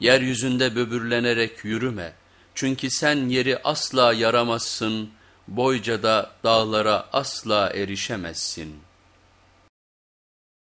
Yeryüzünde böbürlenerek yürüme. Çünkü sen yeri asla yaramazsın, boyca da dağlara asla erişemezsin.''